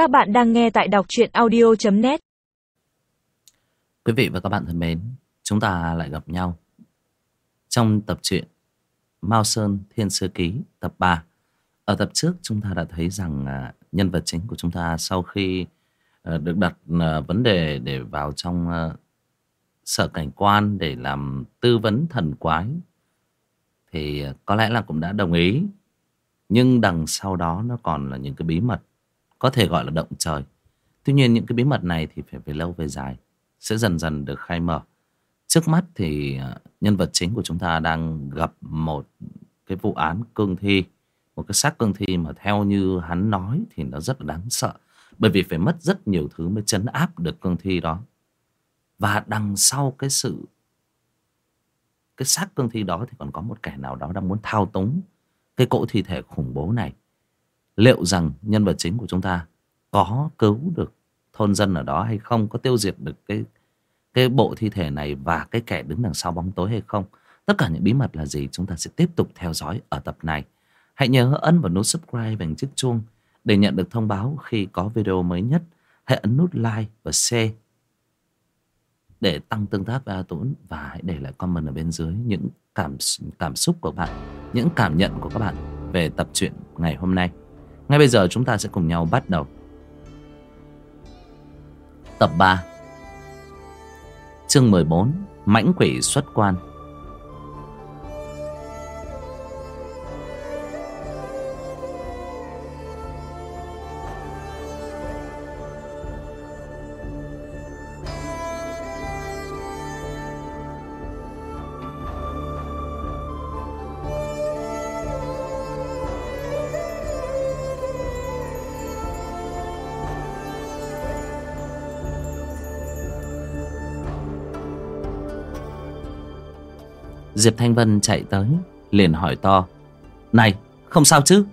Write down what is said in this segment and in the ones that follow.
Các bạn đang nghe tại đọc truyện audio.net Quý vị và các bạn thân mến, chúng ta lại gặp nhau trong tập truyện Mao Sơn Thiên Sư Ký tập 3. Ở tập trước chúng ta đã thấy rằng à, nhân vật chính của chúng ta sau khi à, được đặt à, vấn đề để vào trong sở cảnh quan để làm tư vấn thần quái thì có lẽ là cũng đã đồng ý. Nhưng đằng sau đó nó còn là những cái bí mật có thể gọi là động trời. Tuy nhiên những cái bí mật này thì phải về lâu về dài sẽ dần dần được khai mở. Trước mắt thì à, nhân vật chính của chúng ta đang gặp một cái vụ án cương thi, một cái xác cương thi mà theo như hắn nói thì nó rất là đáng sợ. Bởi vì phải mất rất nhiều thứ mới chấn áp được cương thi đó. Và đằng sau cái sự cái xác cương thi đó thì còn có một kẻ nào đó đang muốn thao túng cái cỗ thi thể khủng bố này liệu rằng nhân vật chính của chúng ta có cứu được thôn dân ở đó hay không có tiêu diệt được cái cái bộ thi thể này và cái kẻ đứng đằng sau bóng tối hay không? Tất cả những bí mật là gì? Chúng ta sẽ tiếp tục theo dõi ở tập này. Hãy nhớ ấn vào nút subscribe và chiếc chuông để nhận được thông báo khi có video mới nhất. Hãy ấn nút like và share để tăng tương tác với A Tuấn và hãy để lại comment ở bên dưới những cảm cảm xúc của bạn, những cảm nhận của các bạn về tập truyện ngày hôm nay. Ngay bây giờ chúng ta sẽ cùng nhau bắt đầu. Tập 3 Chương 14 Mãnh quỷ xuất quan. Diệp Thanh Vân chạy tới Liền hỏi to Này không sao chứ?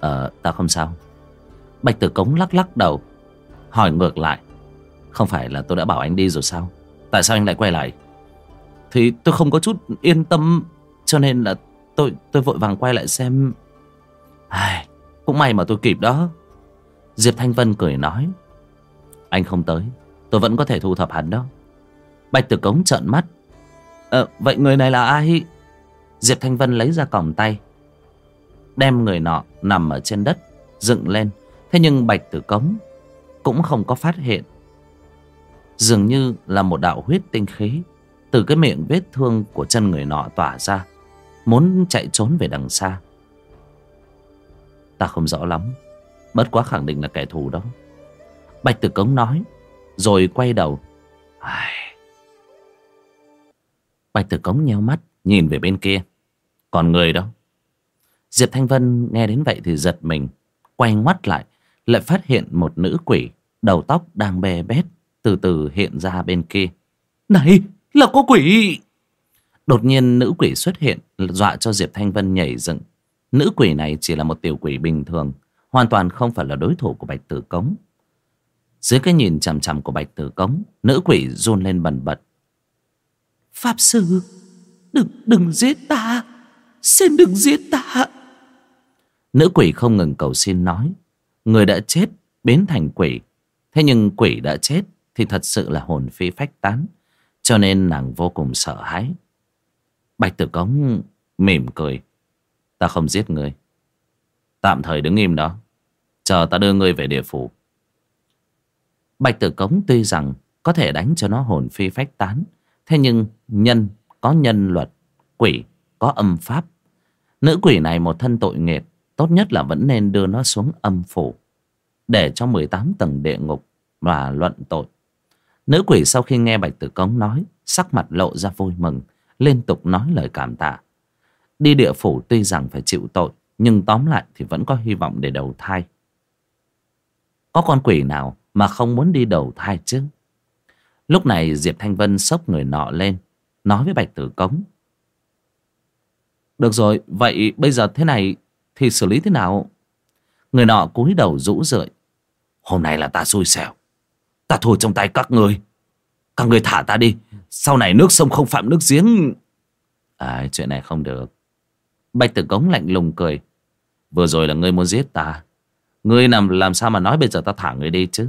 Ờ ta không sao. Bạch Tử Cống lắc lắc đầu Hỏi ngược lại Không phải là tôi đã bảo anh đi rồi sao? Tại sao anh lại quay lại? Thì tôi không có chút yên tâm Cho nên là tôi tôi vội vàng quay lại xem. Ai, Cũng may mà tôi kịp đó. Diệp Thanh Vân cười nói Anh không tới Tôi vẫn có thể thu thập hắn đó. Bạch Tử Cống trợn mắt Ờ, vậy người này là ai? Diệp Thanh Vân lấy ra còng tay. Đem người nọ nằm ở trên đất, dựng lên. Thế nhưng Bạch Tử Cống cũng không có phát hiện. Dường như là một đạo huyết tinh khí từ cái miệng vết thương của chân người nọ tỏa ra. Muốn chạy trốn về đằng xa. Ta không rõ lắm. Bất quá khẳng định là kẻ thù đó. Bạch Tử Cống nói. Rồi quay đầu. Ai... Bạch Tử Cống nheo mắt Nhìn về bên kia. Còn người đó Diệp Thanh Vân nghe đến vậy thì giật mình Quay ngoắt lại Lại phát hiện một nữ quỷ Đầu tóc đang bè bét Từ từ hiện ra bên kia. Này là có quỷ! Đột nhiên nữ quỷ xuất hiện Dọa cho Diệp Thanh Vân nhảy dựng. Nữ quỷ này chỉ là một tiểu quỷ bình thường Hoàn toàn không phải là đối thủ của Bạch Tử Cống. Dưới cái nhìn chằm chằm của Bạch Tử Cống Nữ quỷ run lên bần bật Pháp sư, Đừng đừng giết ta. Xin đừng giết ta. Nữ quỷ không ngừng cầu xin nói, Người đã chết biến thành quỷ. Thế nhưng quỷ đã chết Thì thật sự là hồn phi phách tán, Cho nên nàng vô cùng sợ hãi. Bạch tử cống mỉm cười, Ta không giết người. Tạm thời đứng im đó. Chờ ta đưa ngươi về địa phủ. Bạch tử cống tuy rằng Có thể đánh cho nó hồn phi phách tán Thế nhưng nhân có nhân luật, quỷ có âm pháp. Nữ quỷ này một thân tội nghiệp, tốt nhất là vẫn nên đưa nó xuống âm phủ. Để cho 18 tầng địa ngục và luận tội. Nữ quỷ sau khi nghe Bạch Tử Cống nói, sắc mặt lộ ra vui mừng, liên tục nói lời cảm tạ. Đi địa phủ tuy rằng phải chịu tội, nhưng tóm lại thì vẫn có hy vọng để đầu thai. Có con quỷ nào mà không muốn đi đầu thai chứ? Lúc này Diệp Thanh Vân sốc người nọ lên Nói với Bạch Tử Cống. Được rồi Vậy bây giờ thế này Thì xử lý thế nào? Người nọ cúi đầu rũ rượi. Hôm nay là ta xui xẻo. Ta thua trong tay các người. Các người thả ta đi. Sau này nước sông không phạm nước giếng. À chuyện này không được. Bạch Tử Cống lạnh lùng cười. Vừa rồi là ngươi muốn giết ta. Ngươi làm, làm sao mà nói bây giờ ta thả người đi chứ?